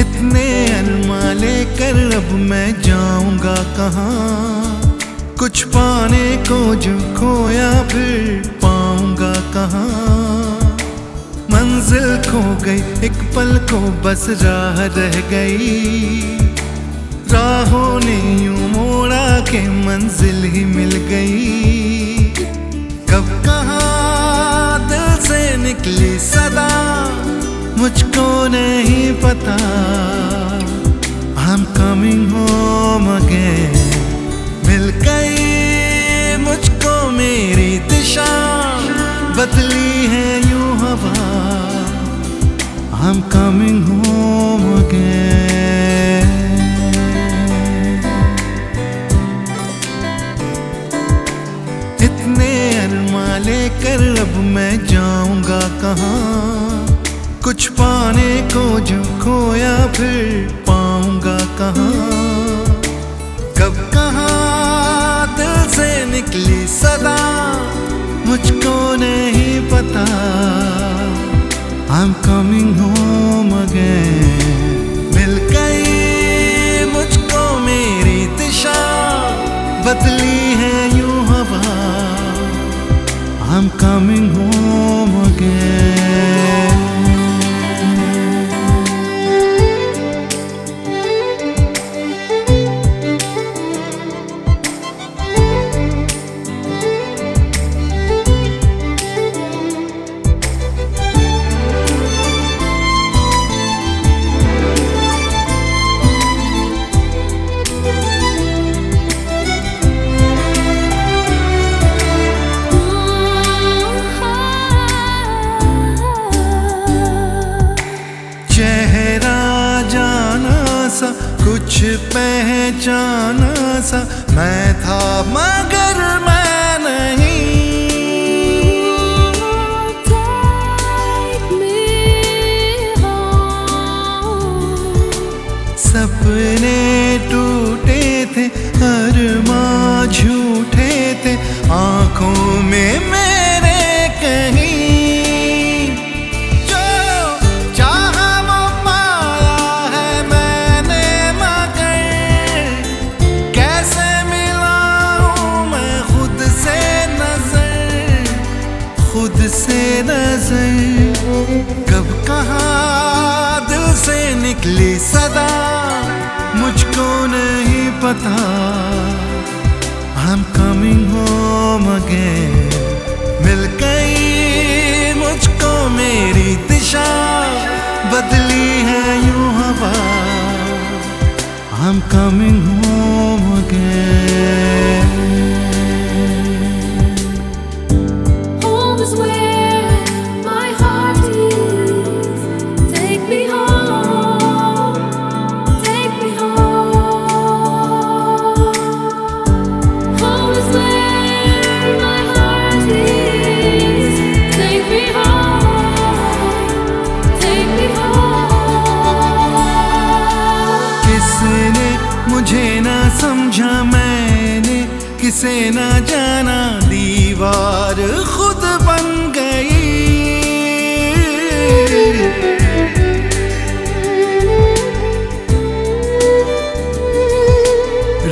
इतने अनमा लेकर अब मैं जाऊँगा कहाँ? कुछ पाने को जो खोया फिर पाऊँगा कहाँ? मंजिल खो गई, एक पल को बस राह रह गई। राहों ने यूँ मोड़ा के मंजिल ही मिल गई। कब कहा दिल से निकली सदा, मुझको नहीं पता। I'm coming home again बदली है यूँ हवा। I'm coming home again इतने अरमा लेकर अब मैं जाऊँगा कहाँ? कुछ पाने को जो खोया फिर पाऊँगा I'm coming home कुछ पहचाना सा मैं था मगर मैं नहीं. सपने खुद से नज़र। कब कहा दिल से निकली सदा, मुझको नहीं पता। I'm कमिंग home again मिल गई मुझको मेरी दिशा, बदली है यूँ हवा। Coming home again Home समझा मैंने, किसे ना जाना, दीवार खुद बन गई।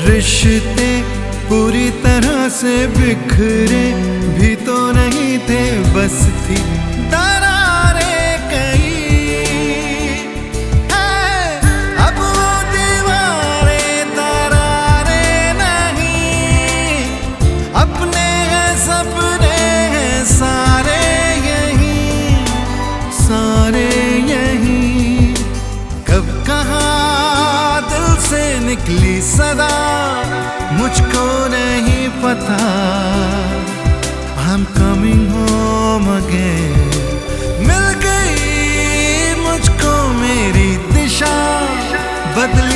रिश्ते पूरी तरह से बिखरे भी तो नहीं थे, बस थी दरारें निकली सदा, मुझको नहीं पता। हम कमिंग हो मगे मिल गई मुझको मेरी दिशा, बदली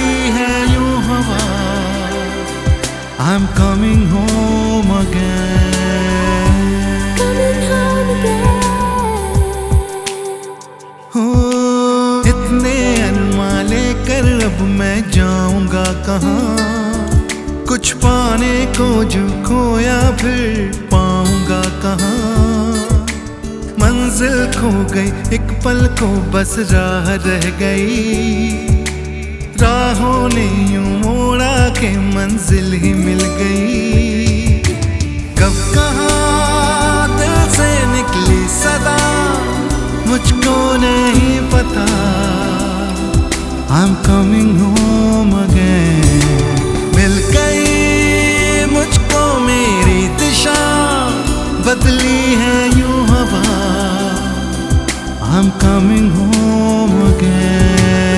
कहाँ? कुछ पाने को जो खोया फिर पाऊँगा कहाँ? मंजिल खो गई, एक पल को बस राह रह गई। राहों ने यूँ मोड़ा के मंजिल ही मिल गई। कब कहाँ दिल से निकली सदा, मुझको नहीं पता। I'm coming home again मिल गई मुझको मेरी दिशा बदली है यू हवा I'm coming home again